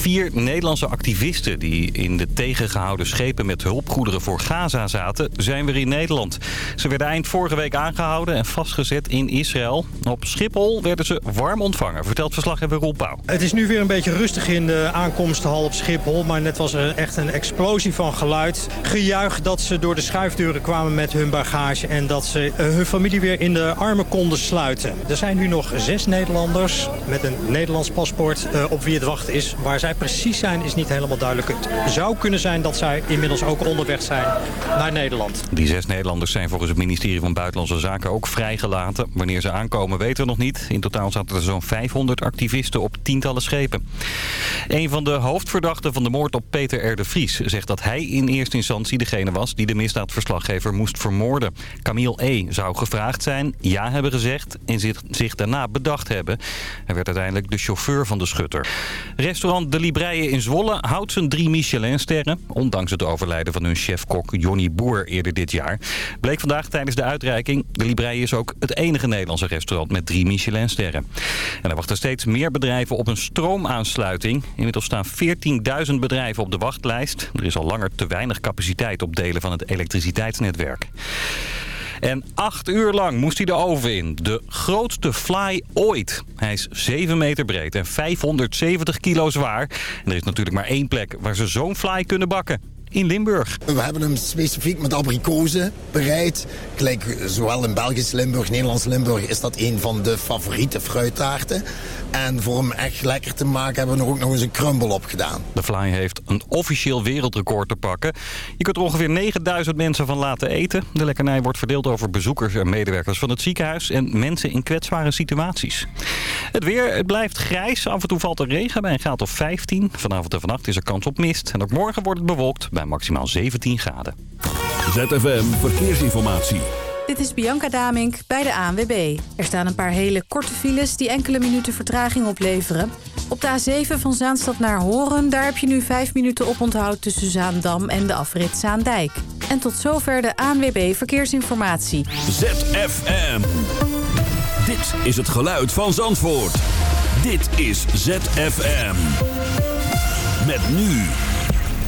Vier Nederlandse activisten die in de tegengehouden schepen met hulpgoederen voor Gaza zaten, zijn weer in Nederland. Ze werden eind vorige week aangehouden en vastgezet in Israël. Op Schiphol werden ze warm ontvangen, vertelt verslaggever Roel Pauw. Het is nu weer een beetje rustig in de aankomsthal op Schiphol, maar net was er echt een explosie van geluid. Gejuich dat ze door de schuifdeuren kwamen met hun bagage en dat ze eh, hun familie weer in de armen konden sluiten. Er zijn nu nog zes Nederlanders met een Nederlands paspoort eh, op wie het wachten is, waar zij precies zijn is niet helemaal duidelijk. Het zou kunnen zijn dat zij inmiddels ook onderweg zijn naar Nederland. Die zes Nederlanders zijn volgens het ministerie van Buitenlandse Zaken ook vrijgelaten. Wanneer ze aankomen weten we nog niet. In totaal zaten er zo'n 500 activisten op tientallen schepen. Een van de hoofdverdachten van de moord op Peter R. de Vries zegt dat hij in eerste instantie degene was die de misdaadverslaggever moest vermoorden. Camille E. zou gevraagd zijn, ja hebben gezegd en zich, daarna bedacht hebben. Hij werd uiteindelijk de chauffeur van de schutter. Restaurant De Libreien in Zwolle houdt zijn drie Michelin-sterren. Ondanks het overlijden van hun chefkok Johnny Boer eerder dit jaar. Bleek vandaag tijdens de uitreiking. De Libreien is ook het enige Nederlandse restaurant met drie Michelin-sterren. En er wachten steeds meer bedrijven op een stroomaansluiting. Inmiddels staan 14.000 bedrijven op de wachtlijst. Er is al langer te weinig capaciteit op delen van het elektriciteitsnetwerk. En acht uur lang moest hij de oven in. De grootste fly ooit. Hij is 7 meter breed en 570 kilo zwaar. En er is natuurlijk maar één plek waar ze zo'n fly kunnen bakken in Limburg. We hebben hem specifiek met abrikozen bereid. Gelijk, zowel in Belgisch Limburg, Nederlands Limburg is dat een van de favoriete fruittaarten. En voor hem echt lekker te maken hebben we er ook nog eens een crumble op gedaan. De Fly heeft een officieel wereldrecord te pakken. Je kunt er ongeveer 9000 mensen van laten eten. De lekkernij wordt verdeeld over bezoekers en medewerkers van het ziekenhuis... en mensen in kwetsbare situaties. Het weer, het blijft grijs. Af en toe valt er regen bij een graad of 15. Vanavond en vannacht is er kans op mist. En ook morgen wordt het bewolkt bij maximaal 17 graden. ZFM Verkeersinformatie. Dit is Bianca Damink bij de ANWB. Er staan een paar hele korte files die enkele minuten vertraging opleveren. Op de A7 van Zaanstad naar Horen, daar heb je nu 5 minuten op onthoud tussen Zaandam en de afrit Zaandijk. En tot zover de ANWB Verkeersinformatie. ZFM. Dit is het geluid van Zandvoort. Dit is ZFM. Met nu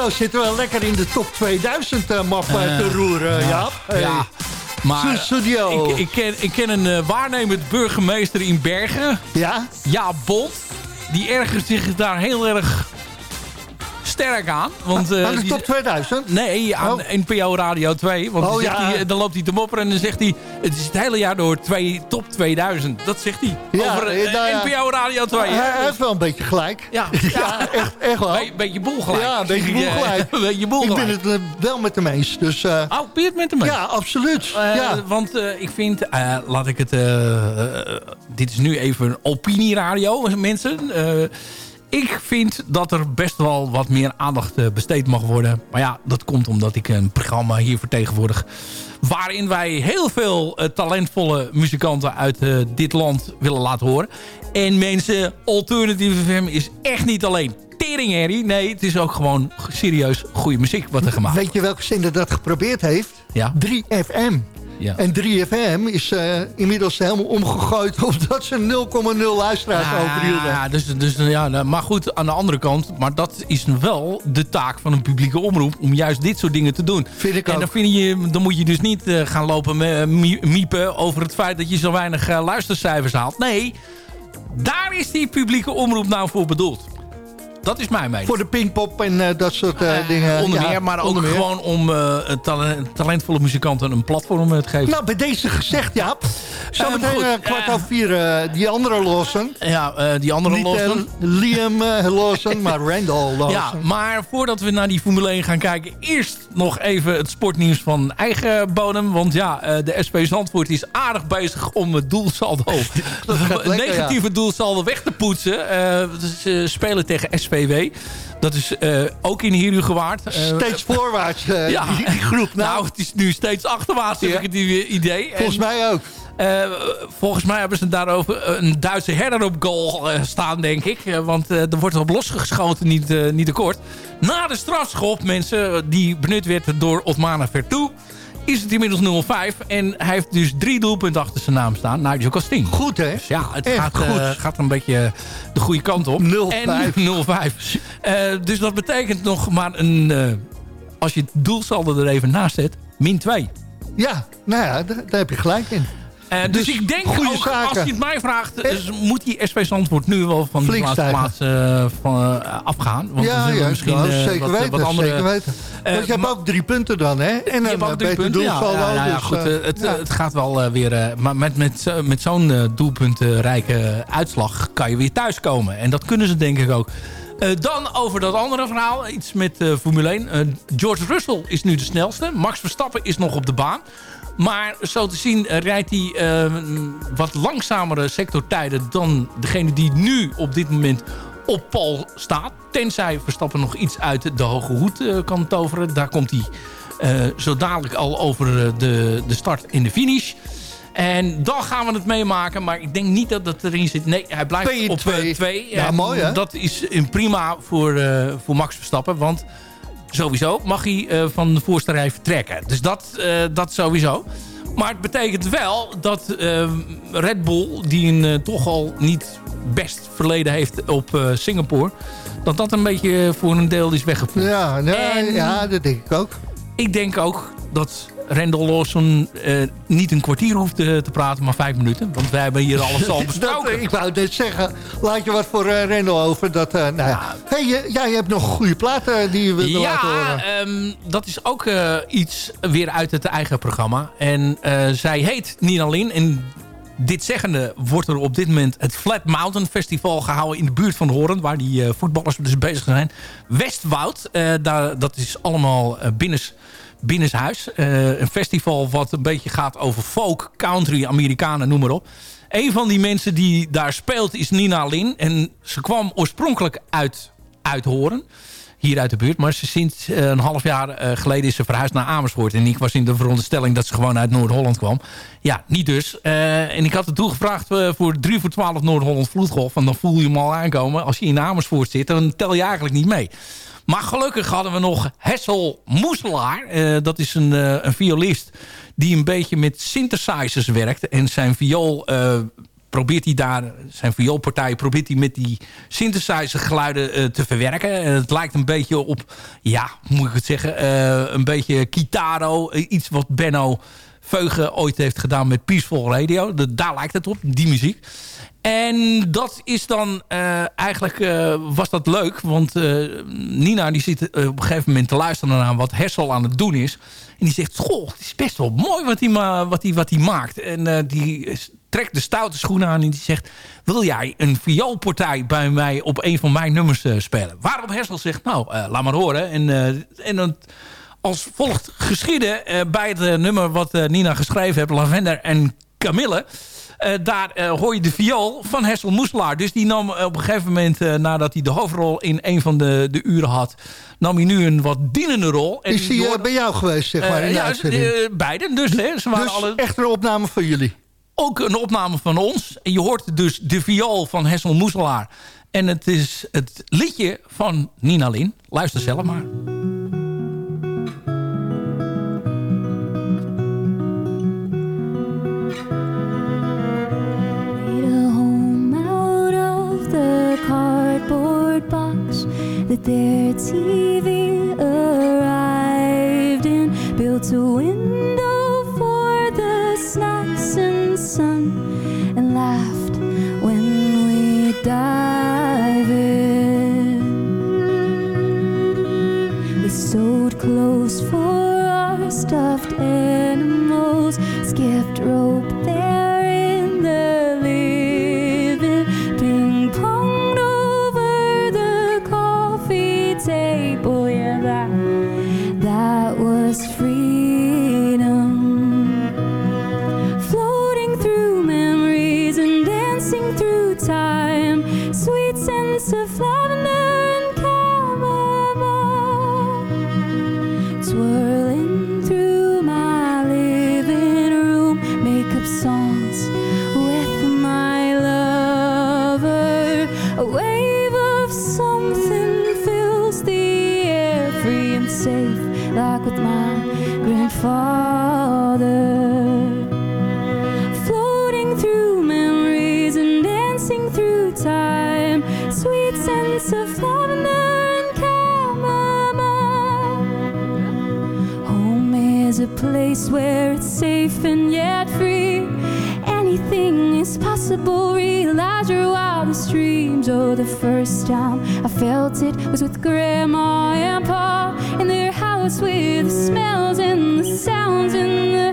Zo zitten we lekker in de top 2000 uh, map te roeren, ja. Hey. Ja. Maar Studio. ik, ik, ken, ik ken een waarnemend burgemeester in Bergen. Ja? Ja, Bolt. Die ergert zich daar heel erg sterk aan. Want, uh, aan de top 2000? Nee, aan oh. NPO Radio 2. Want oh, dan, ja. hij, dan loopt hij te mopperen en dan zegt hij... Het is het hele jaar door twee, top 2000. Dat zegt hij. Ja, Over uh, nou ja. NPO Radio 2. Hij, hij heeft wel een beetje gelijk. Ja, ja echt, echt wel. Een beetje boel gelijk. Ja, een beetje boel gelijk. beetje boel ik ben het wel met hem eens. Dus, oh, ben je het met hem eens? Ja, absoluut. ja. Want ik vind... laat ik het... dit is nu even een opinieradio, mensen. Ik vind dat er best wel wat meer aandacht besteed mag worden. Maar ja, dat komt omdat ik een programma hier vertegenwoordig... waarin wij heel veel uh, talentvolle muzikanten uit uh, dit land willen laten horen. En mensen, Alternative FM is echt niet alleen teringherrie. Nee, het is ook gewoon serieus goede muziek wat er gemaakt Weet je welke zender dat geprobeerd heeft? Ja. 3FM. Ja. En 3FM is uh, inmiddels helemaal omgegooid... omdat ze 0,0 luisteraars overhielden. Ja, dus, dus, ja, maar goed, aan de andere kant... maar dat is wel de taak van een publieke omroep... om juist dit soort dingen te doen. Vind ik en ook. dan, vind je, dan moet je dus niet uh, gaan lopen uh, miepen... over het feit dat je zo weinig luistercijfers haalt. Nee, daar is die publieke omroep nou voor bedoeld. Dat is mijn mening. Voor de Pinkpop en uh, dat soort uh, dingen. Onder ja, meer, maar ook meer. gewoon om uh, talent, talentvolle muzikanten een platform te geven. Nou, bij deze gezegd, Jaap. Zometeen kwart over vier die andere Lawson. Ja, die andere Niet. Liam Lawson, maar Randall Lawson. Ja, maar voordat we naar die Formule 1 gaan kijken... eerst nog even het sportnieuws van eigen bodem. Want ja, de SP Zandvoort is aardig bezig om het doelsaldo... lekker, negatieve ja. doelsaldo weg te poetsen. ze spelen tegen SP SPW. Dat is uh, ook in Herugewaard. Uh, steeds voorwaarts, uh, ja. die, groep. Nou. nou, het is nu steeds achterwaarts, ja. heb ik het idee. Volgens en, mij ook. volgens mij hebben ze daarover een Duitse herder op goal staan, denk ik. want er wordt op losgeschoten, niet, niet te kort. Na de strafschop, mensen, die benut werd door Otmana Vertu is het inmiddels 0-5. En hij heeft dus drie doelpunten achter zijn naam staan. Nigel Costin. Goed, hè? Dus ja, het Echt gaat, goed. uh, gaat een beetje de goede kant op. 0-5. En 0-5. Uh, dus dat betekent nog maar een... Uh, als je het doelsaldo er even naast zet, min 2. Ja, nou ja, daar, daar heb je gelijk in. Uh, dus, dus, ik denk ook, zaken. als je het mij vraagt... Dus moet die SP Zandvoort nu wel van de laatste plaats van, uh, afgaan. Want ja, ja misschien nou, zeker, wat, weten, wat andere, zeker weten. Want je hebt ook drie punten dan, hè? En je een hebt ook drie punten, doelsaldo. Ja, ja, ja, dus, goed, het, gaat wel weer... maar met, met, met zo'n doelpuntrijke uitslag kan je weer thuiskomen. En dat kunnen ze denk ik ook. Uh, dan over dat andere verhaal. Iets met uh, Formule 1. Uh, George Russell is nu de snelste. Max Verstappen is nog op de baan. Maar zo te zien rijdt hij wat langzamere sectortijden... dan degene die nu op dit moment op pol staat. Tenzij Verstappen nog iets uit de hoge hoed kan toveren. Daar komt hij zo dadelijk al over de, de start en de finish. En dan gaan we het meemaken. Maar ik denk niet dat dat erin zit. Nee, hij blijft op 2. Twee. Ja, mooi hè? Dat is prima voor, uh, voor Max Verstappen. Want sowieso mag hij uh, van de voorste rij vertrekken. Dus dat, uh, dat sowieso. Maar het betekent wel dat Red Bull... die een toch al niet best verleden heeft op Singapore... dat dat een beetje voor een deel is weggevoerd. Ja, nee, en ja, dat denk ik ook. Ik denk ook dat Randall Lawson uh, niet een kwartier hoeft te, te, praten, maar vijf minuten. Want wij hebben hier alles al besproken. dat, ik wou net zeggen, laat je wat voor uh, Randall over. Dat, nou ja. hey, jij hebt nog goede platen die je wilt ja, laten horen. Ja, um, dat is ook iets weer uit het eigen programma. En zij heet Nina Lin. En dit zeggende wordt er op dit moment het Flat Mountain Festival gehouden in de buurt van Horen. Waar die uh, voetballers dus bezig zijn. Westwoud, uh, daar, dat is allemaal uh, binnens, binnenshuis. een festival wat een beetje gaat over folk, country, Amerikanen, noem maar op. Een van die mensen die daar speelt is Nina Lin. En ze kwam oorspronkelijk uit, uit Horen hier uit de buurt. Maar sinds uh, een half jaar uh, geleden is ze verhuisd naar Amersfoort. En ik was in de veronderstelling dat ze gewoon uit Noord-Holland kwam. Ja, niet dus. Uh, en ik had het toegevraagd voor 3 voor 12 Noord-Holland vloedgolf. Want dan voel je hem al aankomen. Als je in Amersfoort zit, dan tel je eigenlijk niet mee. Maar gelukkig hadden we nog Hessel Moeselaar. dat is een, een violist die een beetje met synthesizers werkt. En zijn viool probeert hij daar, zijn vioolpartij, probeert hij met die synthesizer geluiden te verwerken. En het lijkt een beetje op, ja, moet ik het zeggen, een beetje Kitaro. iets wat Benno Veugen ooit heeft gedaan met Peaceful Radio. Daar lijkt het op, die muziek. En dat is dan eigenlijk was dat leuk. Want Nina die zit op een gegeven moment te luisteren naar wat Hessel aan het doen is. En die zegt, goh, het is best wel mooi wat hij wat wat maakt. En die trekt de stoute schoenen aan en die zegt... wil jij een vioolpartij bij mij op een van mijn nummers spelen? Waarop Hessel zegt, nou, laat maar horen. En, en dan als volgt geschieden bij het nummer wat Nina geschreven heeft... Lavender en Camille... Uh, daar uh, hoor je de viool van Hessel Moeselaar. Dus die nam op een gegeven moment, uh, nadat hij de hoofdrol in een van de, de uren had... nam hij nu een wat dienende rol. En Is hij hoort... bij jou geweest, zeg maar, in ja, beiden. Dus, hè, ze waren dus alle... echt een opname van jullie? Ook een opname van ons. Je hoort dus de viool van Hessel Moeselaar. En het is het liedje van Nina Lin. Luister zelf maar. their TV arrived built a window sun, and laughed when we dive in. We sewed clothes for our stuffed animals, skipped rope I felt it was with Grandma and Pa in their house with the smells and the sounds and the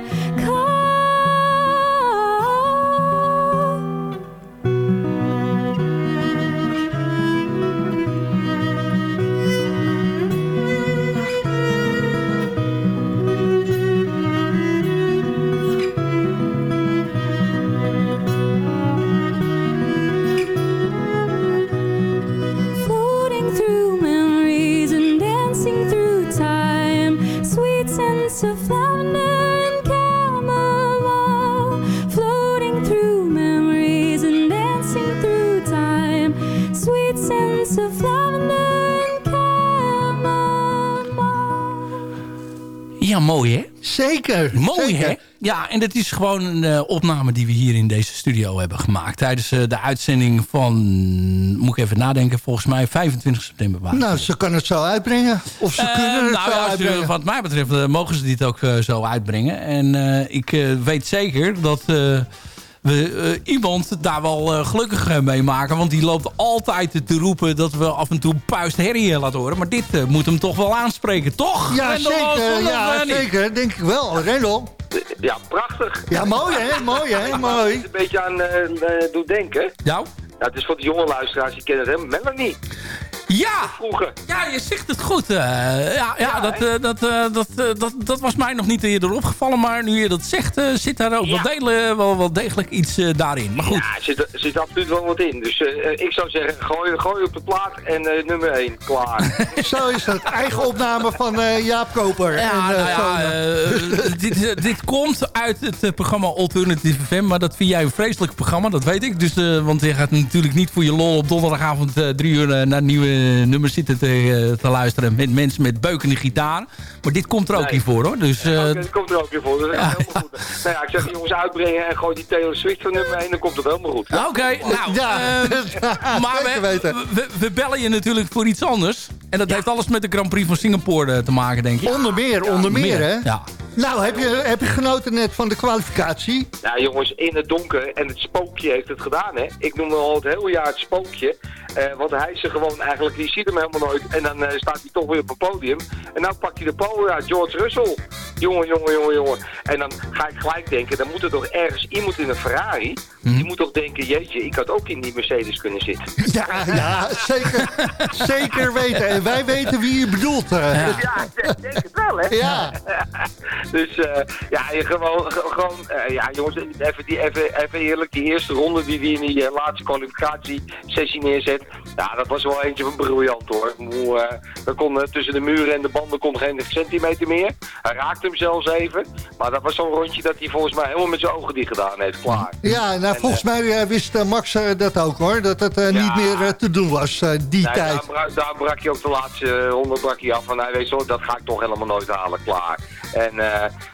Sweet scents of lavender and chamomile. Ja, mooi hè? Zeker. Mooi, zeker. hè? Ja, en dat is gewoon een eh, opname die we hier in deze studio hebben gemaakt. Tijdens eh, de uitzending van, moet ik even nadenken, volgens mij 25 september. waren Nou, ze kan het zo uitbrengen. Of ze Eh, kunnen het nou zo ja, uitbrengen. wat mij betreft mogen ze dit ook zo uitbrengen. En eh, ik eh, weet zeker dat eh, we eh, iemand daar wel eh, gelukkig eh, mee maken. Want die loopt altijd te roepen dat we af en toe puist herrie laten horen. Maar dit moet hem toch wel aanspreken, toch? Ja, Rendel zeker. Ja, niet? zeker. Denk ik wel. Rendel. Ja, prachtig. Ja, mooi hè? Mooi hè? Mooi. het een beetje aan eh, eh, doet denken. Nou? Ja, het is voor de jonge luisteraars, die kennen het, hè? Melanie, Ja! vroeger. Ja, je zegt het goed. eh. ja, ja, dat, eh, dat, eh, dat, dat, dat was mij nog niet eerder opgevallen. Maar nu je dat zegt, eh, zit daar ook Ja. wel, delen, wel, wel degelijk iets eh, daarin. Maar goed. Ja, er zit, zit absoluut wel wat in. Dus ik zou zeggen, gooi, gooi op de plaat en eh, nummer 1, klaar. Zo is het. Eigen opname van eh, Jaap Koper. Ja, en, nou dit, dit komt uit het programma Alternative FM. Maar dat vind jij een vreselijk programma, dat weet ik. Dus, eh, want je gaat natuurlijk niet voor je lol op donderdagavond eh, drie uur naar nieuwe nummers zitten te, te luisteren met mensen met beukende gitaar. Maar dit komt er ook Nee. niet voor hoor. Dus, Ja, eh, oké, dat komt er ook weer voor. Dat is Ja, helemaal goed. Nou ja, ik zeg jongens uitbrengen en gooi die Taylor Swift van nummer 1, dan komt het helemaal goed. Oké, nou, Ja, ehm, maar we, weten. we, we bellen je natuurlijk voor iets anders. En dat heeft alles met de Grand Prix van Singapore eh, te maken, denk ik. Onder meer, onder meer, hè? Ja. Nou, heb je, heb je genoten net van de kwalificatie? Nou jongens, in het donker en het spookje heeft het gedaan hè. Ik noem hem al het hele jaar het spookje. Eh, want hij is er gewoon eigenlijk, je ziet hem helemaal nooit. En dan eh, staat hij toch weer op een podium. En nou pakt hij de pole, ja, George Russell. Jongen, jongen, jongen, jongen. En dan ga ik gelijk denken, dan moet er toch ergens iemand in een Ferrari... die moet toch denken, jeetje, ik had ook in die Mercedes kunnen zitten. Ja, ja zeker, zeker weten. En wij weten wie je bedoelt. eh. Ja, ik denk het wel, hè? Ja. dus eh, ja, je gewoon, ge- gewoon eh, ja jongens, even, die, even, even eerlijk, die eerste ronde die hij in die eh, laatste kwalificatiesessie neerzet, ja, dat was wel eentje van briljant hoor. Eh, er kon, tussen de muren en de banden kon geen centimeter meer. Hij raakte hem zelfs even, maar dat was zo'n rondje dat hij volgens mij helemaal met zijn ogen dicht gedaan heeft, klaar. Ja, nou, En, volgens mij wist Max dat ook, hoor. Dat het Ja. niet meer te doen was, die Nee, tijd. daar, daar brak je ook de laatste ronde brak af. En hij weet zo, dat ga ik toch helemaal nooit halen, klaar. En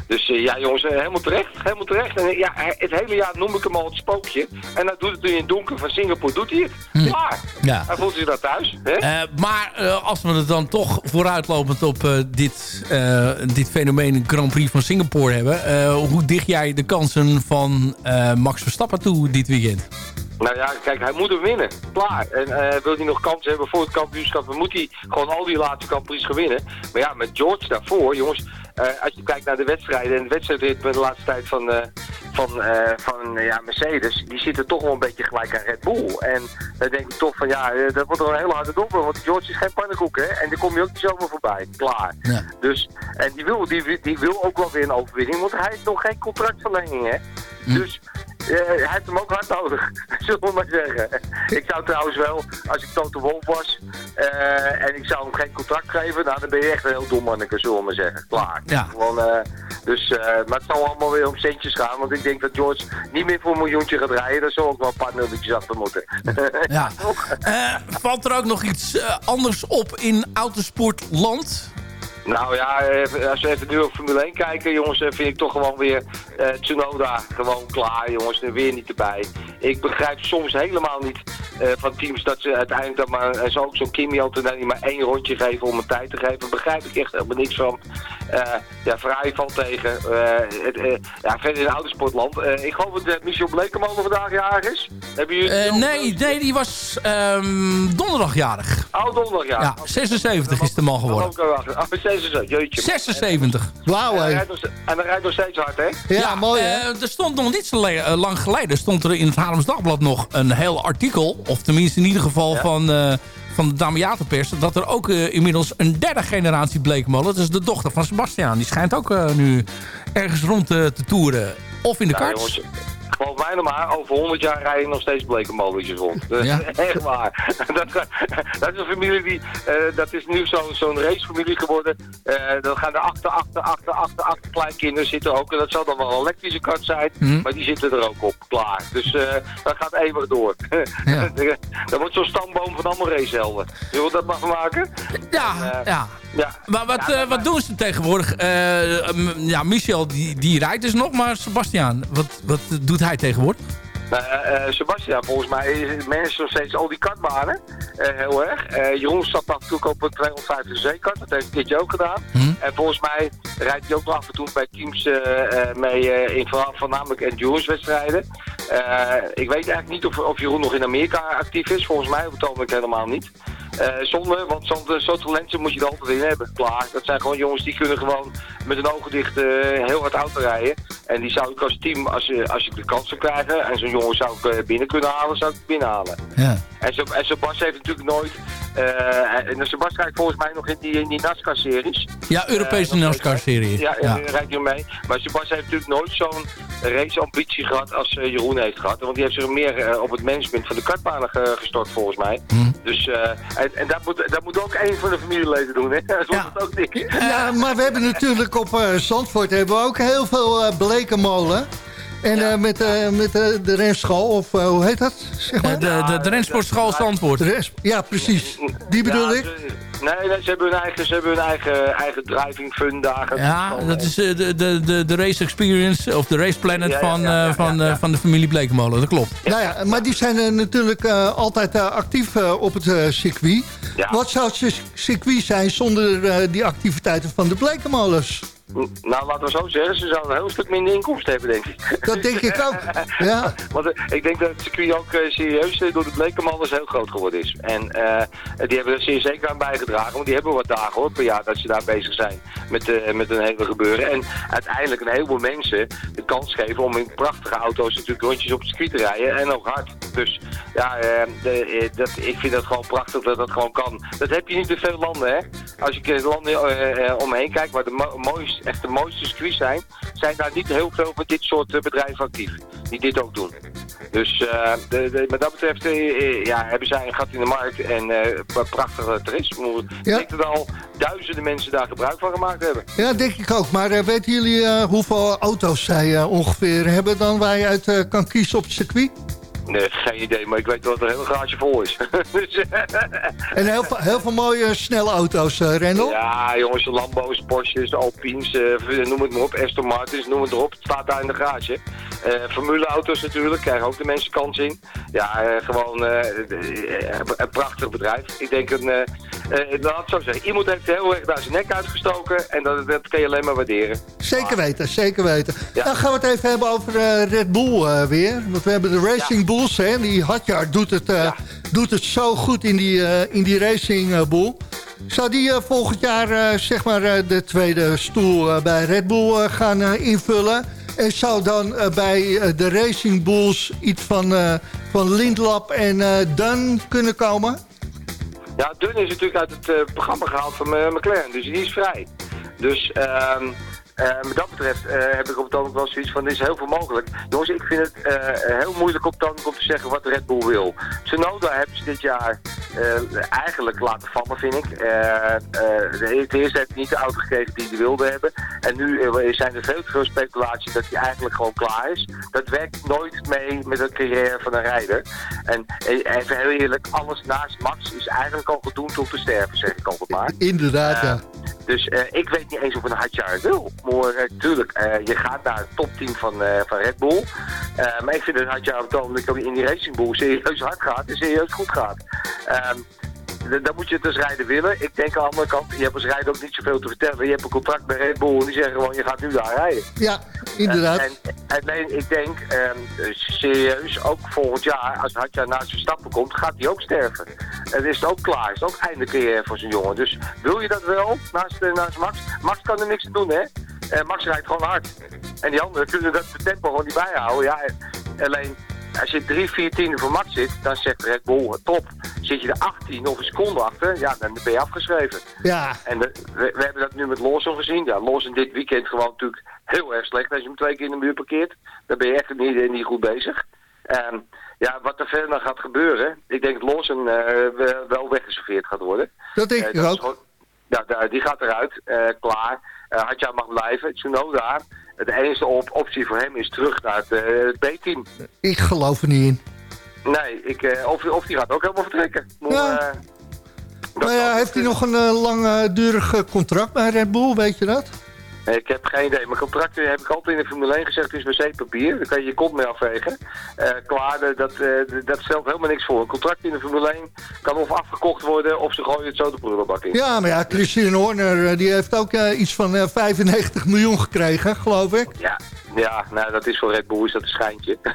dus eh, ja jongens, eh, helemaal terecht, helemaal terecht. En eh, ja, het hele jaar noem ik hem al het spookje. En dan doet het in het donker van Singapore, doet hij het. Klaar. Ja. Hij voelt zich daar thuis. Hè? Eh, maar eh, als we het dan toch vooruitlopend op eh, dit, eh, dit fenomeen Grand Prix van Singapore hebben. eh, hoe dicht jij de kansen van eh, Max Verstappen toe dit weekend? Nou ja, kijk, hij moet hem winnen. Klaar. En eh, wil hij nog kansen hebben voor het kampioenschap, dan moet hij gewoon al die laatste kampioens gewinnen. Maar ja, met George daarvoor, jongens, eh, als je kijkt naar de wedstrijden en het wedstrijdritme de laatste tijd van, eh, van, eh, van eh, ja, Mercedes, die zitten toch wel een beetje gelijk aan Red Bull. En dan denk ik toch van ja, eh, dat wordt wel een hele harde domper, want George is geen pannenkoek, hè. En daar kom je ook niet zomaar voorbij. Klaar. Ja. Dus, en die wil, die, die wil ook wel weer een overwinning, want hij heeft nog geen contractverlenging, hè. Dus eh, hij heeft hem ook hard nodig, zullen we maar zeggen. Ik zou trouwens wel, als ik Toto Wolf was eh, en ik zou hem geen contract geven, nou, dan ben je echt een heel dom manneke, zullen we maar zeggen. Klaar. Ja. Gewoon, eh, dus, maar het zal allemaal weer om centjes gaan, want ik denk dat George niet meer voor een miljoentje gaat rijden. Daar zal ook wel een paar nulletjes achter moeten. Ja. Valt er ook nog iets anders op in autosportland? Nou ja, als we even nu op Formule 1 kijken, jongens, vind ik toch gewoon weer eh, Tsunoda gewoon klaar, jongens, er weer niet erbij. Ik begrijp soms helemaal niet eh, van teams dat ze uiteindelijk dan maar, en zo ook zo'n Kimi Antonelli maar één rondje geven om een tijd te geven. Daar begrijp ik echt helemaal niks van. Eh, ja, Ferrari valt tegen. Eh, het, eh, ja, verder in autosportland. Eh, ik geloof dat uh, Michel Blekemolen vandaag jarig is. Hebben jullie Eh, nee, nee, die was ehm, donderdagjarig. Oh, donderdag, ja. Ja, 76 is de man geworden. Oh, wacht. Oh, 76, jeetje. 76. Wauw, nog- En hij rijdt nog steeds hard, hè? Ja, mooi, hè? eh, er stond nog niet zo eh, lang geleden stond er in het Haarlems Dagblad nog een heel artikel. Of tenminste in ieder geval van, eh, van de Damiatenpers. Dat er ook eh, inmiddels een derde generatie bleekmolen. Dat is de dochter van Sebastian. Die schijnt ook eh, nu ergens rond te toeren. Of in de Ja, kart. jongens, geloof mij nog maar, over 100 jaar rijden nog steeds blekenmolentjes rond. Dus, Ja. Echt waar. Dat, dat is een familie die, eh, dat is nu zo'n racefamilie geworden. Eh, dan gaan er achter, achter, achter, achter, achter kleinkinderen zitten ook. En dat zal dan wel een elektrische kart zijn, Mhm. maar die zitten er ook op, klaar. Dus eh, dat gaat eeuwig door. Ja. dat wordt zo'n stamboom van allemaal racehelden. Zullen we dat maar maken? Ja, En, ja. Ja. Maar wat, Ja, wat doen ze tegenwoordig? Ja, Michel die, die rijdt dus nog, maar Sebastian, wat, wat doet hij tegenwoordig? Eh, Sebastian, volgens mij managt nog steeds al die kartbanen. eh, heel erg. Jeroen stapt af en toe op een 250 C-kart. Dat heeft dit ook gedaan. Hm? En volgens mij rijdt hij ook nog af en toe bij teams mee in vooral- voornamelijk endurance wedstrijden. Eh, ik weet eigenlijk niet of, of Jeroen nog in Amerika actief is. Volgens mij op het ogenblik helemaal niet. Eh, zonde, want zo'n zo talenten moet je er altijd in hebben. Klaar. Dat zijn gewoon jongens die kunnen gewoon met hun ogen dicht eh, heel hard auto rijden. En die zou ik als team, als, je- als ik de kans zou krijgen, en zo'n jongen zou ik eh, binnen kunnen halen, zou ik binnenhalen. Ja. En, en Sebas heeft natuurlijk nooit... eh en Sebas rijdt volgens mij nog in die, in die NASCAR-series. Ja, Europese Eh, NASCAR-serie. Ja, Ja. rijdt hij mee. Maar Sebas heeft natuurlijk nooit zo'n raceambitie gehad als eh, Jeroen heeft gehad. Want die heeft zich meer op het management van de kartbanen ge- gestort volgens mij. Hm. Dus, en, en dat, moet, dat moet ook één van de familieleden doen, hè? Dat Ja. het ook. Ja, maar we hebben natuurlijk op Zandvoort hebben we ook heel veel blekenmolen. En eh, met, eh, met eh, de renschool, of hoe heet dat? Zeg maar? de, de, de rensportschool Zandvoort. De rens- ja, precies. Die bedoel Ja, ik. Nee, nee, ze hebben hun eigen, ze hebben hun eigen, eigen driving fun dagen. Ja, dat is eh, de, de, de, de race experience of de race planet Ja, van, ja, ja, eh, van, eh, de familie Blekemolen. Dat klopt. Nou ja, maar die zijn eh, natuurlijk eh, altijd eh, actief eh, op het eh, circuit. Ja. Wat zou het cir- circuit zijn zonder eh, die activiteiten van de blekenmolens? Nou, laten we zo zeggen, ze zouden een heel stuk minder inkomsten hebben, denk ik. Dat denk ik ook. Ja. Want eh, ik denk dat het circuit ook eh, serieus eh, door de Blekenmanners heel groot geworden is. En eh, die hebben er zeer zeker aan bijgedragen, want die hebben wat dagen hoor, per jaar dat ze daar bezig zijn met, eh, met een hele gebeuren. En uiteindelijk een heleboel mensen de kans geven om in prachtige auto's natuurlijk rondjes op het circuit te rijden en ook hard. Dus ja, eh, de, eh, dat, ik vind het gewoon prachtig dat dat gewoon kan. Dat heb je niet in veel landen hè. Als je de landen omheen kijkt waar de mo- mooiste, echt de mooiste circuits zijn, zijn daar niet heel veel van dit soort bedrijven actief. Die dit ook doen. Dus eh, de, de, wat dat betreft ja, hebben zij een gat in de markt en wat prachtig dat er is. Ik Ja. denk dat al duizenden mensen daar gebruik van gemaakt hebben. ja, denk ik ook. Maar eh, weten jullie eh, hoeveel auto's zij eh, ongeveer hebben dan waar je uit kan kiezen op het circuit? Nee, geen idee, maar ik weet wel dat er een hele garage vol is. dus, En heel, veel- heel veel mooie snelle auto's, Rendel. ja, jongens, Lambo's, Porsches, Alpines, noem het maar op, Aston Martins, noem het erop. Het staat daar in de garage. Eh formuleauto's natuurlijk, krijgen ook de mensen kans in. Ja, eh, gewoon eh, een prachtig bedrijf. Ik denk een, eh, laat het zo zeggen, iemand heeft heel erg daar zijn nek uitgestoken en dat, dat kan je alleen maar waarderen. Zeker weten, zeker weten. Ja. Dan gaan we het even hebben over Red Bull weer. Want we hebben de Racing Bulls, hè. Die Hadjar doet het, Ja. doet het zo goed in die, in die Racing Bull. Zou die volgend jaar zeg maar de tweede stoel bij Red Bull gaan invullen? En zou dan eh, bij eh, de Racing Bulls iets van, eh, van Lindlap en Dunn kunnen komen? Ja, Dunn is natuurlijk uit het programma gehaald van McLaren, dus die is vrij. Dus ehm eh, wat dat betreft eh, heb ik op het ogenblik wel zoiets van, er is heel veel mogelijk. Jongens, ik vind het eh, heel moeilijk op het ogenblik om te zeggen wat Red Bull wil. Tsunoda hebben ze dit jaar eh, eigenlijk laten vallen, vind ik. Eh, eh, de, het eerste heeft niet de auto gekregen die hij wilde hebben. En nu eh, zijn er veel te veel speculaties dat hij eigenlijk gewoon klaar is. Dat werkt nooit mee met de carrière van een rijder. En eh, even heel eerlijk, alles naast Max is eigenlijk al gedoemd om te sterven, zeg ik altijd maar. Inderdaad, Eh, ja. Dus eh, ik weet niet eens of een het wil. Maar eh, tuurlijk, eh, je gaat naar het topteam van, van Red Bull. Maar ik vind dat Hadjar op het ogenblik in die Racing Bull serieus hard gaat en serieus goed gaat. Dan moet je het als rijder willen. Ik denk aan de andere kant, je hebt als rijder ook niet zoveel te vertellen. Je hebt een contract bij Red Bull en die zeggen gewoon, je gaat nu daar rijden. Ja, inderdaad. En, en alleen, ik denk, ehm, serieus, ook volgend jaar, als Hadja naast Verstappen komt, gaat hij ook sterven. Het is ook klaar, het is ook einde carrière voor zijn jongen. Dus wil je dat wel, naast, eh, naast Max? Max kan er niks aan doen, hè? Eh, Max rijdt gewoon hard. En die anderen kunnen dat tempo gewoon niet bijhouden. Ja, en- alleen, als je drie, vier tienden voor Max zit, dan zegt Red Bull, top. Zit je er 18 of een seconde achter, ja, dan ben je afgeschreven. Ja, En de- we, we hebben dat nu met Lawson gezien. Ja, Lawson dit weekend gewoon natuurlijk heel erg slecht. Als je hem twee keer in de muur parkeert, dan ben je echt niet, niet goed bezig. Ehm, ja, wat er verder gaat gebeuren, ik denk dat Lawson eh, we- wel weggeserveerd gaat worden. dat denk Eh, ik dat ook. ja, die gaat eruit, eh, klaar. Uh, Hadja mag blijven. Tsunoda, de enige op optie voor hem is terug naar het, eh, het B-team. Ik geloof er niet in. Nee, ik, eh, of, of die gaat ook helemaal vertrekken. Maar, Ja. eh, Maar ja, heeft hij nog een eh, langdurig contract bij Red Bull, weet je dat? Ik heb geen idee. Mijn contract heb ik altijd in de Formule 1 gezegd, is wc-papier. Daar kan je je kont mee afvegen. Eh klaar, dat, eh, dat stelt helemaal niks voor. Een contract in de Formule 1 kan of afgekocht worden of ze gooien het zo de prullenbak in. Ja, maar ja, Christian Horner eh, die heeft ook eh, iets van eh, 95 miljoen gekregen, geloof ik. Ja, ja nou, dat is voor Red Bull is dat een schijntje.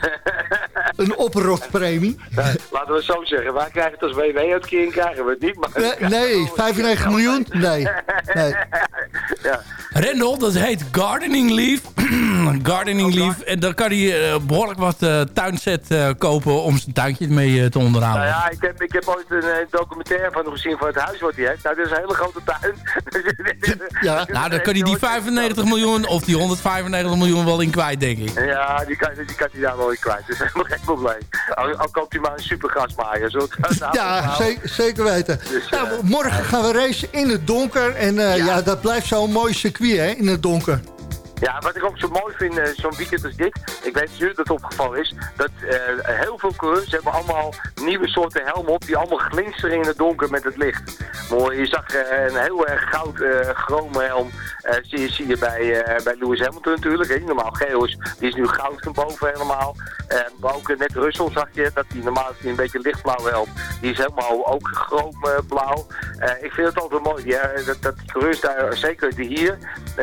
Een oprotpremie. Nou, Laten we het zo zeggen. Wij krijgen het als WW-uitkering, krijgen we het niet. Maar Nee, nee, 95 miljoen? Nee. nee. Ja, Rendel, dat heet gardening leave. gardening leave. En dan kan hij eh, behoorlijk wat eh tuinset eh, kopen om zijn tuintje mee te onderhouden. nou ja, ik heb, ik heb ooit een documentaire van hem gezien van het huis wat hij heeft. Nou, dit is een hele grote tuin. Ja. Nou, dan kan hij die 95 miljoen of die 195 miljoen wel in kwijt, denk ik. Ja, die kan, die kan hij daar wel in kwijt. Dat is helemaal geen probleem. Al, al koopt hij maar een supergrasmaaier. Zo Ja, zeker, zeker weten. Dus, Nou, morgen gaan we racen in het donker. En eh, ja. Ja. dat blijft zo'n mooi circuit hè, in het donker. Ja, wat ik ook zo mooi vind, uh, zo'n weekend als dit, ik weet of dat opgevallen is, dat uh, heel veel coureurs hebben allemaal nieuwe soorten helmen op, die allemaal glinsteren in het donker met het licht. Mooi, je zag uh, een heel erg goud chrome helm, zie, je, zie je bij, bij Lewis Hamilton natuurlijk, hè, normaal geel is, die is nu goud van boven helemaal. maar ook net Russell zag je, dat die normaal die een beetje lichtblauw helm, die is helemaal ook chroomblauw. ik vind het altijd mooi, ja, dat, dat die coureurs daar, zeker die hier,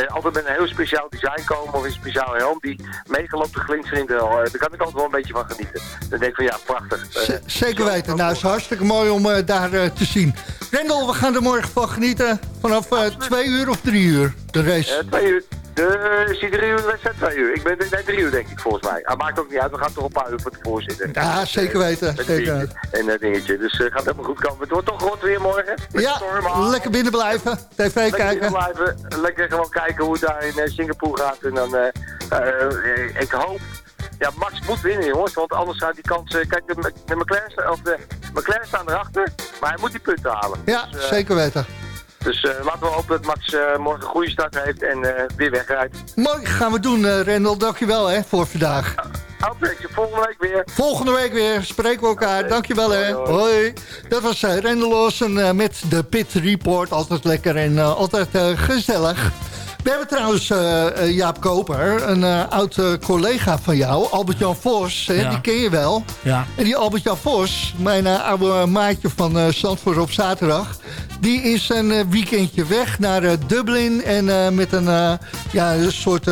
altijd met een heel speciaal design komen of een speciaal helm die meegelopen glinsteren in de hel. Daar kan ik altijd wel een beetje van genieten. Dan denk ik van ja, prachtig. Z zeker weten. Nou, het is hartstikke mooi om daar te zien. Rendel, we gaan er morgen van genieten. Vanaf uh, twee uur of drie uur, de race. twee uur. De, is die drie uur wedstrijd? Twee uur. Ik ben nee, drie uur denk ik volgens mij. Hij maakt ook niet uit. We gaan toch een paar uur voor tevoren zitten. Ja, zeker weten. zeker. En dat dingetje. Dus uh, gaat helemaal goed komen. Het wordt toch rot weer morgen. Ja, lekker binnen blijven. TV lekker kijken. Binnen blijven. Lekker gewoon kijken hoe het daar in Singapore gaat. En dan, ik hoop ja, Max moet winnen, jongens. Want anders gaat die kans... kijk, de, de, McLaren, of de McLaren staan erachter. Maar hij moet die punten halen. Ja, dus, uh, zeker weten. Dus uh, laten we hopen dat Max uh, morgen een goede start heeft en uh, weer wegrijdt. Mooi, gaan we doen, uh, Rendel. Dankjewel hè, voor vandaag. Oké, volgende week weer. Volgende week weer. Spreken we elkaar. Okay. Dankjewel hè. Hoi. hoi. Dat was Rendel Lawson met de Pit Report. Altijd lekker en altijd gezellig. We hebben trouwens uh, Jaap Koper, een uh, oud collega van jou, Albert-Jan Vos. Hè, ja. Die ken je wel. Ja. En die Albert-Jan Vos, mijn oude maatje van uh, Zandvoort op zaterdag... die is een weekendje weg naar Dublin. En met een, ja, een soort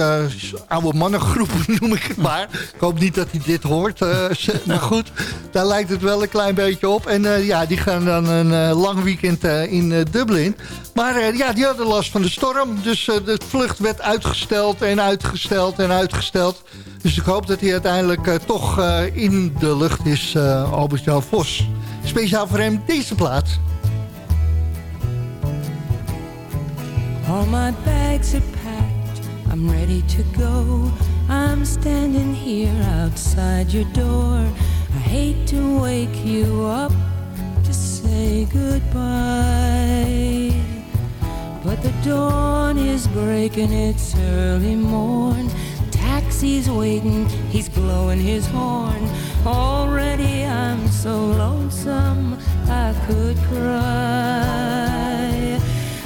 oude mannengroep, noem ik het maar. Ik hoop niet dat hij dit hoort. maar goed, daar lijkt het wel een klein beetje op. En ja, die gaan dan een lang weekend in Dublin. Maar ja, die hadden last van de storm. Dus de vlucht werd uitgesteld en uitgesteld en uitgesteld. Dus ik hoop dat hij uiteindelijk uh, toch uh, in de lucht is, uh, Albert-Jan Vos. Speciaal voor hem deze plaat. All my bags are packed, I'm ready to go. I'm standing here outside your door. I hate to wake you up to say goodbye. But the dawn is breaking, it's early morn. Taxi's waiting, he's blowing his horn. Already I'm so lonesome, I could cry.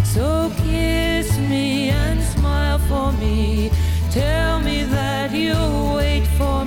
So kiss me and smile for me. Tell me that you'll wait for me.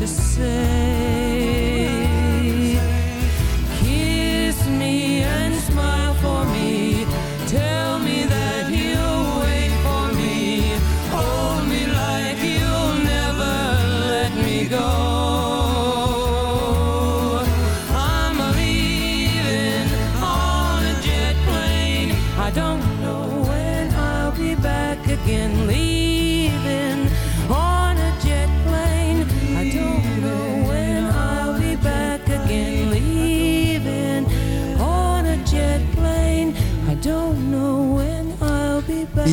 to say.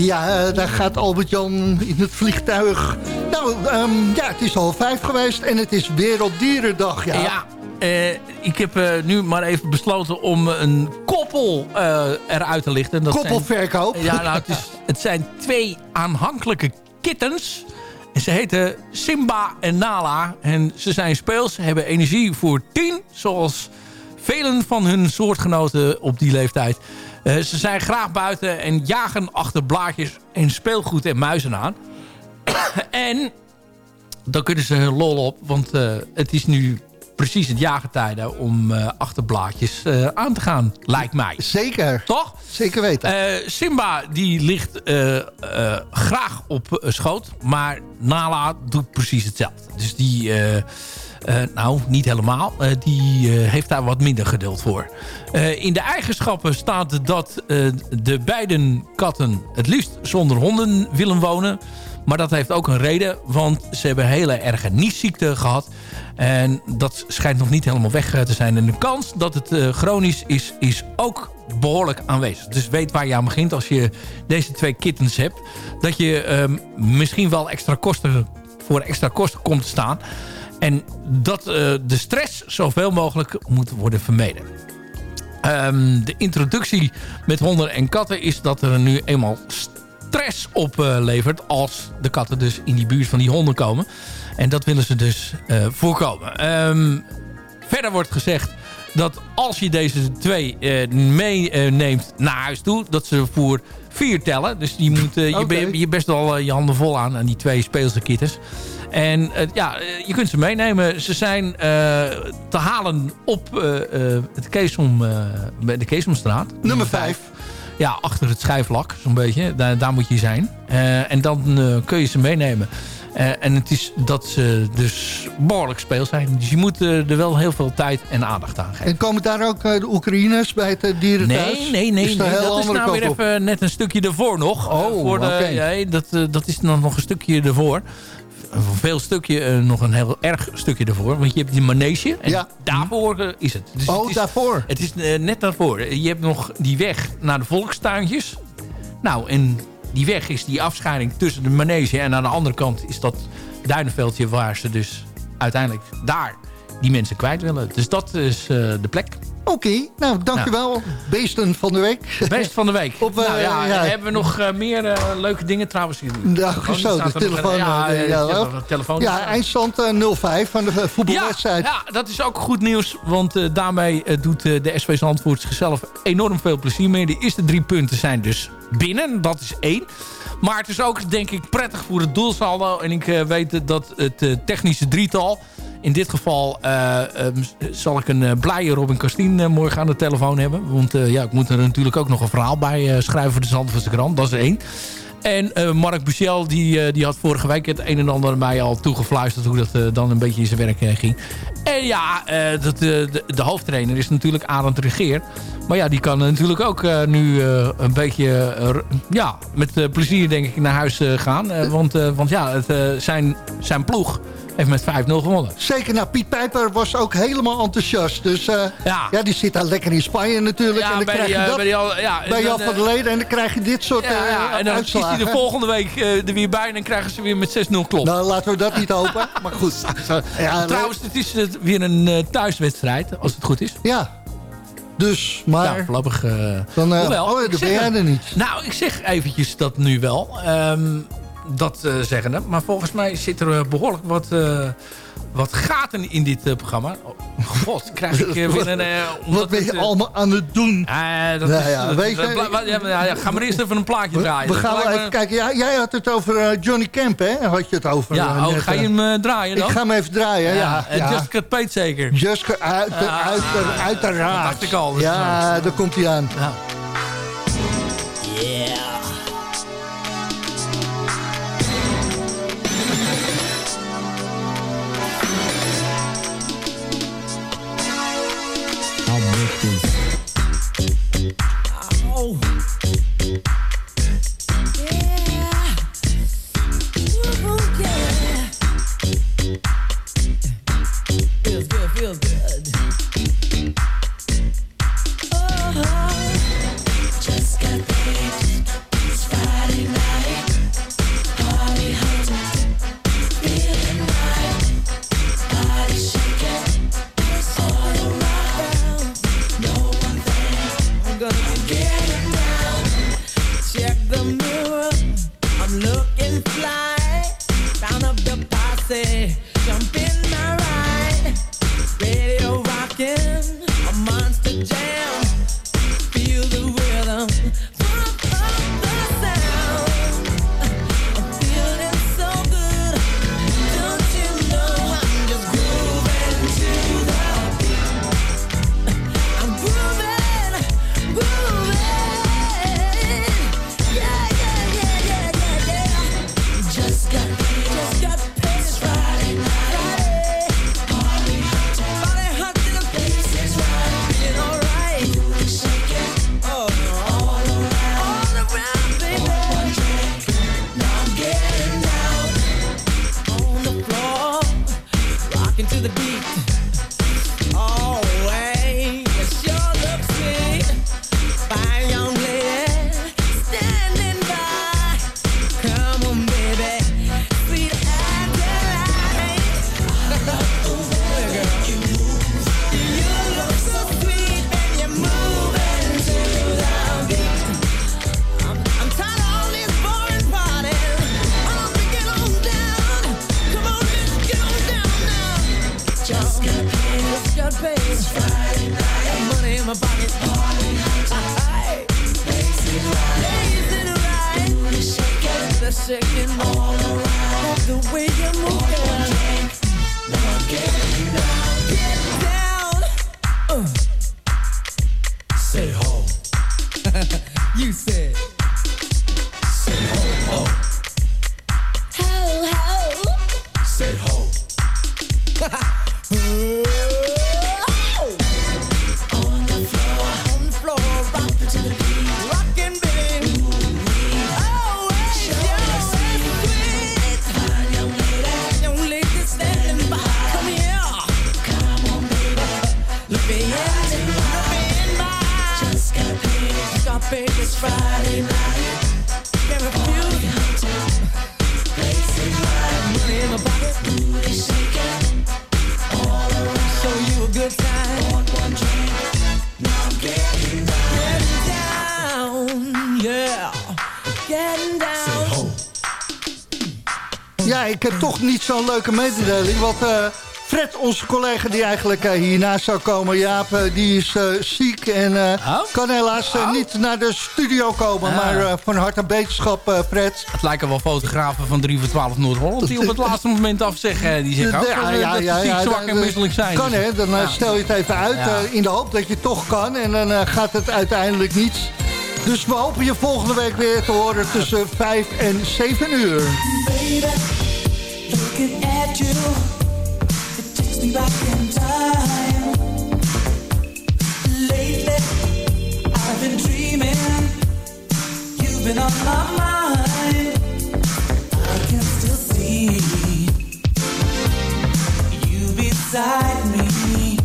Ja, uh, daar gaat Albert-Jan in het vliegtuig. Nou, um, ja, het is al vijf geweest en het is Werelddierendag. Ja, ja uh, ik heb uh, nu maar even besloten om een koppel eruit te lichten. Dat Koppelverkoop? Zijn, ja, nou, het, is, het zijn twee aanhankelijke kittens... En ze heten Simba en Nala. En ze zijn speels, hebben energie voor tien. Zoals velen van hun soortgenoten op die leeftijd. Uh, ze zijn graag buiten en jagen achter blaadjes en speelgoed en muizen aan. en dan kunnen ze hun lol op, want uh, het is nu precies het jaargetijde om uh, achter blaadjes uh, aan te gaan, lijkt mij. Zeker. Toch? Zeker weten. Uh, Simba die ligt graag op schoot, maar Nala doet precies hetzelfde. Dus die... nou, niet helemaal. die heeft daar wat minder geduld voor. in de eigenschappen staat dat de beide katten het liefst zonder honden willen wonen. Maar dat heeft ook een reden, want ze hebben hele erge niesziekte gehad. En dat schijnt nog niet helemaal weg te zijn. En de kans dat het chronisch is, is ook behoorlijk aanwezig. Dus weet waar je aan begint als je deze twee kittens hebt. Dat je um, misschien wel extra kosten voor extra kosten komt te staan. En dat uh, de stress zoveel mogelijk moet worden vermeden. Um, de introductie met honden en katten is dat er nu eenmaal stress oplevert... als de katten dus in die buurt van die honden komen. En dat willen ze dus uh, voorkomen. Um, verder wordt gezegd dat als je deze twee uh, meeneemt naar huis toe... dat ze voor vier tellen. Dus die moet, okay. je, je best wel je handen vol aan aan die twee speelse kittens. En ja, je kunt ze meenemen. Ze zijn te halen op het Keesom, de Keesomstraat. Nummer 5 ja, achter het schijflak, zo'n beetje. Daar, daar moet je zijn. En dan kun je ze meenemen. En het is dat ze dus behoorlijk speel zijn. Dus je moet er wel heel veel tijd en aandacht aan geven. En komen daar ook de Oekraïners bij het dierenthuis? Nee, nee, nee. Is nee dat is nou weer even net een stukje ervoor nog. Oh, voor de, okay. ja, dat, dat is dan nog een stukje ervoor een veel stukje, uh, nog een heel erg stukje ervoor. Want je hebt die manege en ja. daarvoor uh, is het. Dus oh, het is, daarvoor? Het is uh, net daarvoor. Je hebt nog die weg naar de volkstuintjes. Nou, en die weg is die afscheiding tussen de manege en aan de andere kant is dat duinenveldje waar ze dus uiteindelijk daar die mensen kwijt willen. Dus dat is de plek. Oké, okay, nou dankjewel. Ja. Beesten van de week. Beest van de week. Op, uh, nou, ja, ja. Hebben we nog uh, meer uh, leuke dingen trouwens? Ja, zo, de telefoon. Een, ja, ja, telefoon. ja, eindstand 0-5 van de voetbalwedstrijd. Ja, ja, dat is ook goed nieuws. Want daarmee doet de SV Zandvoort zichzelf enorm veel plezier mee. De eerste drie punten zijn dus binnen. Dat is één. Maar het is ook, denk ik, prettig voor het doelsaldo. En ik weet dat het technische drietal in dit geval uh, um, zal ik een uh, blije Robin Kastien uh, morgen aan de telefoon hebben. Want ja, ik moet er natuurlijk ook nog een verhaal bij schrijven voor de Zandvoortse krant. Dat is één. En Mark Buchel die, die had vorige week het een en ander mij al toegefluisterd... hoe dat dan een beetje in zijn werk ging. En ja, dat, de, de, hoofdtrainer is natuurlijk Arend Regeer. Maar ja, die kan natuurlijk ook nu een beetje ja, met plezier denk ik naar huis gaan. want, want ja, het, zijn, zijn ploeg heeft met 5-0 gewonnen. Zeker, nou Piet Pijper was ook helemaal enthousiast. Dus uh, ja. ja. die zit daar lekker in Spanje natuurlijk. Ja, en dan bij, krijg je dat, bij, die al, ja, bij Jan van der Leden. En dan krijg je dit soort ja, ja, uh, En dan uitslagen. is hij de volgende week uh, er weer bij. En dan krijgen ze weer met 6-0 klop. Nou, laten we dat niet hopen. maar goed. ja, Trouwens, het is weer een thuiswedstrijd. Als het goed is. Ja. Dus, maar... Ja, voorlopig... dan, Hoewel, oh, dan ben jij er niet. Nou, ik zeg eventjes dat nu wel. Um, dat uh, zeggende. Maar volgens mij zit er uh, behoorlijk wat, uh, wat gaten in dit programma. Oh, god, krijg ik weer een... wat ben je het, allemaal aan het doen? dat is, ja, weet je, ja, ja, ga maar eerst even een plaatje draaien. We, gaan wel even kijken. Ja, jij had het over Johnny Camp, hè? Had je het over? Ja, oh, ga je hem draaien dan? Ik ga hem even draaien, ja. ja, Jessica Peet zeker? Jessica, uit, uit, uiteraard. Dat dacht ik al. Dus ja, daar komt hij aan. Ja. Toch niet zo'n leuke mededeling. Want eh, Fred, onze collega die eigenlijk eh, hiernaast zou komen... Jaap, eh, die is eh, ziek en eh, Oh? kan helaas Oh? niet naar de studio komen. Ah. Maar eh, van harte beterschap, eh, Fred. Het lijken wel fotografen van 3 voor 12 Noord-Holland... die op het laatste moment afzeggen. Die zeggen ook Ja, eh, ja, dat ja, ze ziek, ja, zwak en misselijk zijn. Kan Dus- hè, dan Ja. stel je het even uit Ja. in de hoop dat je toch kan. En dan gaat het uiteindelijk niet. Dus we hopen je volgende week weer te horen tussen 5 en 7 uur. Looking at you, it takes me back in time. Lately, I've been dreaming, you've been on my mind. I can still see you beside me.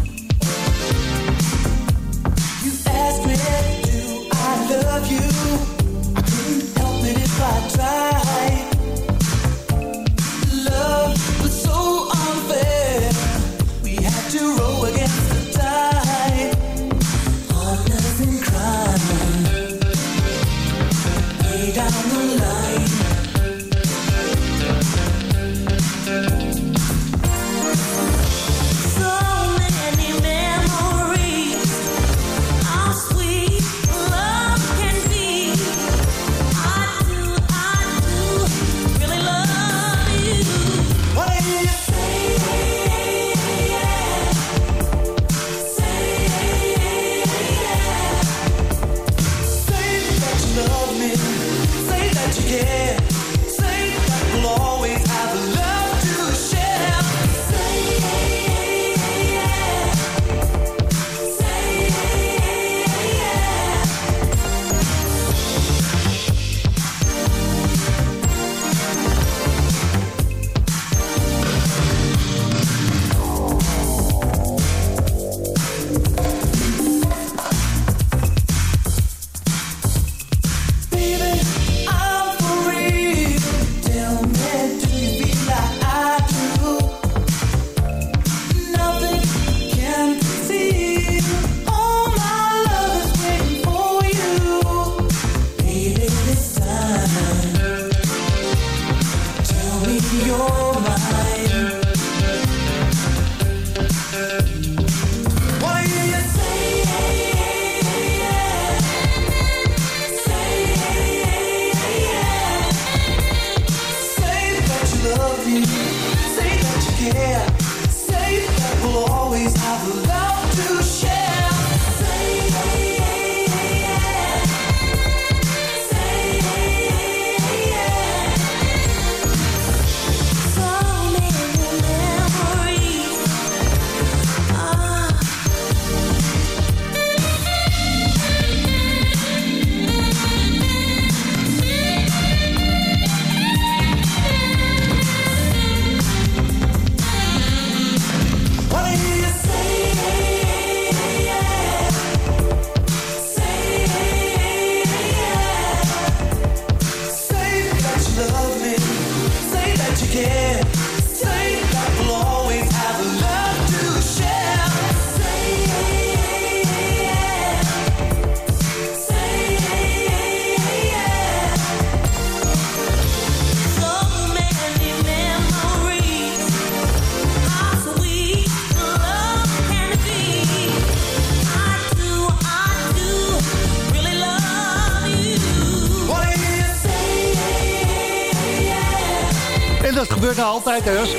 You asked me, do I love you? I couldn't help it if I tried.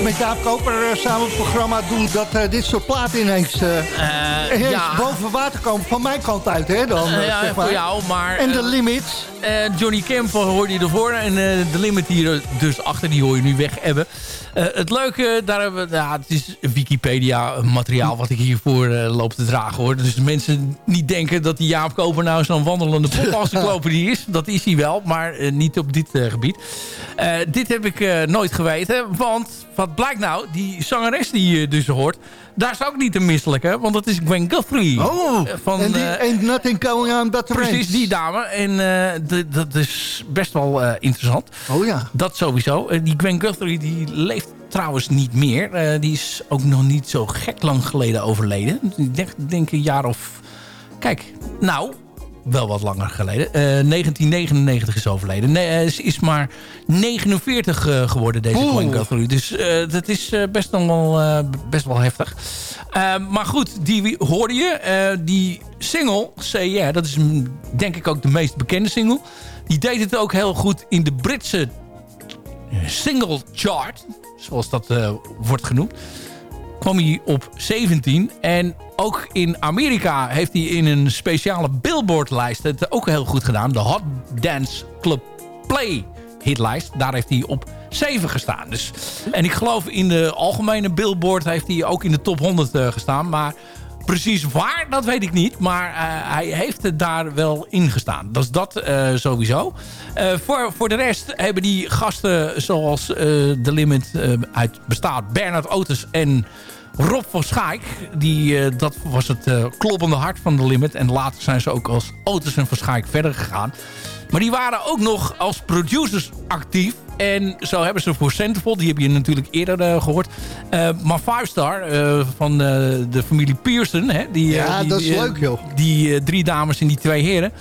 Met Jaap Koper uh, samen het programma doe... dat uh, dit soort platen ineens, ineens ja. boven water komen. Van mijn kant uit, hè? Dan, ja, zeg maar. voor jou, maar... En de limits. Johnny Kemp hoorde je ervoor. En de limit hier dus achter, die hoor je nu weg hebben. Het leuke, daar hebben we... Ja, het is Wikipedia materiaal wat ik hiervoor loop te dragen, hoor. Dus mensen niet denken dat die Jaap Koper nou zo'n wandelende die is. Dat is hij wel, maar niet op dit gebied. dit heb ik nooit geweten. Want wat blijkt nou, die zangeres die je dus hoort... daar is ook niet te misselijke, want dat is Gwen Guthrie. Oh, van, en die uh, Ain't Nothing Going On But Precies, die dame. En uh, dat is best wel uh, interessant. Oh ja. Dat sowieso. die Gwen Guthrie die leeft trouwens niet meer. die is ook nog niet zo gek lang geleden overleden. Ik denk, denk een jaar of... Kijk, nou, wel wat langer geleden. Uh, 1999 is overleden. Nee, ze is maar 49 uh, geworden, deze Guthrie. Dus uh, dat is best, wel, best wel heftig. maar goed, die hoorde je. die single, Say Yeah, dat is denk ik ook de meest bekende single. Die deed het ook heel goed in de Britse single chart. Zoals dat wordt genoemd kwam hij op 17. En ook in Amerika heeft hij in een speciale Billboard-lijst het ook heel goed gedaan. De Hot Dance Club Play hitlijst. Daar heeft hij op 7 gestaan. Dus, en ik geloof in de algemene Billboard heeft hij ook in de top 100 uh, gestaan. Maar precies waar, dat weet ik niet. Maar uh, hij heeft het daar wel in gestaan. Dat is dat uh, sowieso. Voor, voor de rest hebben die gasten zoals The Limit uit bestaat. Bernard Otis en Rob van Schaik. Die, dat was het kloppende hart van The Limit. En later zijn ze ook als Otis en van Schaik verder gegaan. Maar die waren ook nog als producers actief. En zo hebben ze voor Centerfold, die heb je natuurlijk eerder uh, gehoord. Uh, maar Five Star uh, van de familie Pearson. Hè, die, ja, die, dat is leuk joh. Die drie dames en die twee heren.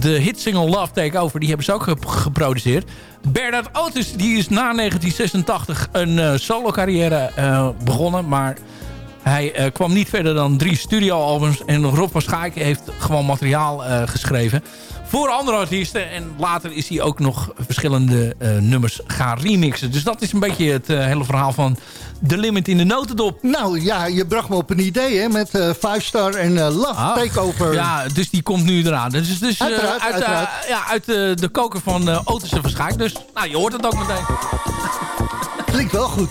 De hitsingle Love Takeover, die hebben ze ook geproduceerd. Bernard Otis, die is na 1986 een solo carrière begonnen. Maar hij kwam niet verder dan drie studioalbums. En Rob van Schaik heeft gewoon materiaal geschreven voor andere artiesten. En later is hij ook nog verschillende nummers gaan remixen. Dus dat is een beetje het hele verhaal van The Limit in de notendop. Nou ja, je bracht me op een idee hè, met uh, Five Star en Love ah, Takeover. Ja, dus die komt nu eraan. Dus, dus uiteraard, uit, uiteraard. ja, uit de koker van uh, Otis en Verschaak. Dus nou, je hoort het ook meteen. Klinkt wel goed.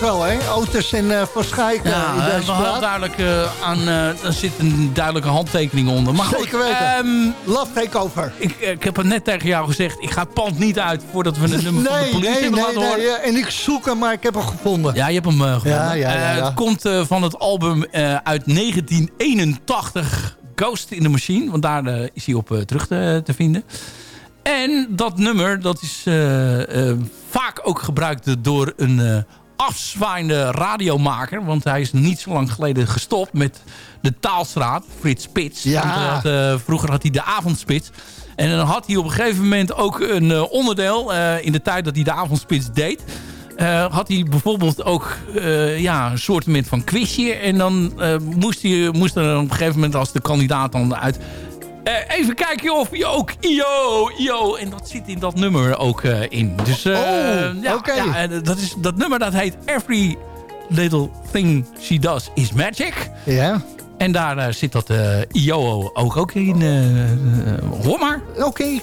Het wel, hè? Otis en uh, Van Schaik ja, in deze uh, duidelijk uh, aan, er zit een duidelijke handtekening onder. Maar Zeker weten. Um, Love Takeover. Ik, ik heb het net tegen jou gezegd, ik ga het pand niet uit voordat we een nummer nee, van de politie nee, hebben nee, laten nee, horen. Ja, en ik zoek hem, maar ik heb hem gevonden. Ja, je hebt hem gevonden. Ja, ja, ja, het komt van het album uit 1981... Ghost in the Machine. Want daar uh, is hij op uh, terug te, te, vinden. En dat nummer, dat is uh, vaak ook gebruikt door een afzwaaiende radiomaker. Want hij is niet zo lang geleden gestopt met de Taalstraat. Frits Spits. Ja. Had, vroeger had hij de avondspits. En dan had hij op een gegeven moment ook een onderdeel... in de tijd dat hij de avondspits deed... Had hij bijvoorbeeld ook ja, een soort van quizje. En dan moest, hij, moest er op een gegeven moment als de kandidaat dan uit... even kijken of je ook IO, IO. En dat zit in dat nummer ook in. Dus oh, ja, okay. ja, dat, is, dat nummer dat heet Every Little Thing She Does Is Magic. Ja. En daar zit dat IO ook, ook in. hoor maar. Oké, okay,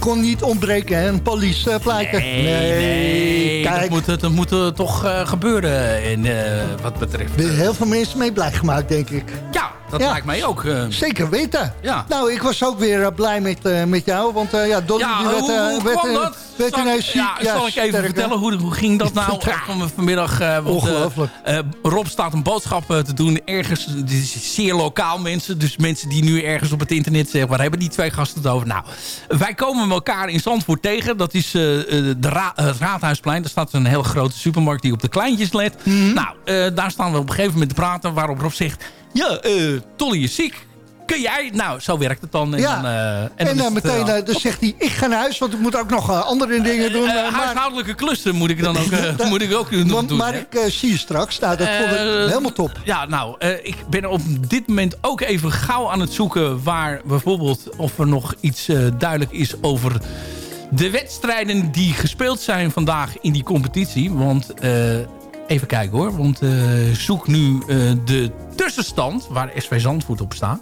kon niet ontbreken, hè? Een police plaatje. Nee, nee, dat moet, dat moet uh, toch uh, gebeuren in, wat betreft. Er heel veel mensen mee blij gemaakt, denk ik. Dat ja. lijkt mij ook. Zeker weten. Ja. Nou, ik was ook weer blij met, met jou, want ja, ja, werd, hoe, werd, dat? werd zal, ineens ja, ja, zal ik even vertellen, hoe, hoe ging dat nou van vanmiddag? Ongelooflijk. Rob staat een boodschap te doen ergens, dit is zeer lokaal mensen, dus mensen die nu ergens op het internet zeggen, waar hebben die twee gasten het over? Nou, wij komen elkaar in Zandvoort tegen, dat is de ra het Raadhuisplein. Daar staat een heel grote supermarkt die op de kleintjes let. Mm -hmm. Nou, daar staan we op een gegeven moment te praten. Waarop Rob zegt... Ja, uh, Tolly is ziek. Kun jij? Nou, zo werkt het dan. En ja. dan, uh, en, en dan dan meteen het, dus zegt hij... Ik ga naar huis, want ik moet ook nog andere dingen doen. maar... Huishoudelijke klussen moet ik dan ook, dat, moet ik ook doen. Maar, doen, maar ik zie je straks. Nou, dat vond ik helemaal top. Ja, nou, ik ben op dit moment ook even gauw aan het zoeken... waar bijvoorbeeld of er nog iets duidelijk is over de wedstrijden die gespeeld zijn vandaag in die competitie. Want uh, even kijken hoor. Want uh, zoek nu uh, de tussenstand waar SV Zandvoort op staat.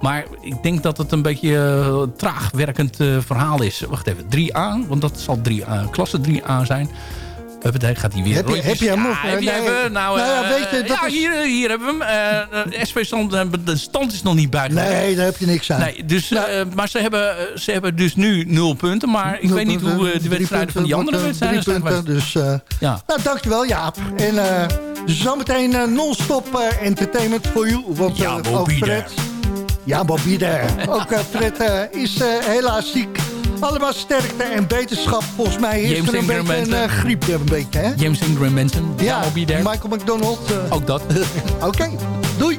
Maar ik denk dat het een beetje traag werkend verhaal is. Wacht even, 3A. Want dat zal 3A, klasse 3A zijn. Huppatee, gaat hij weer. Heb je, heb je hem nog? Ja, heb je nee. even, nou, nou ja, uh, weet je, dat ja is... hier, hier hebben we hem. Uh, SV stand, de stand is nog niet bijgelegd. Nee, daar heb je niks aan. Nee, dus, nou, maar ze hebben, ze hebben dus nu nul punten. Maar ik weet niet punten, hoe de wedstrijden van die andere wedstrijden zijn. Punten, dus, ja. Nou, dankjewel Jaap. En zometeen non-stop entertainment voor you. Want ja, ook Fred... Ja, Bobby daar. Ook Fred is helaas ziek. Allemaal sterkte en beterschap. Volgens mij is James er een beetje een uh, griepje. Een beetje, hè? James Ingram Benson. Ja. Michael McDonald. Uh. Ook dat. Oké, okay. doei.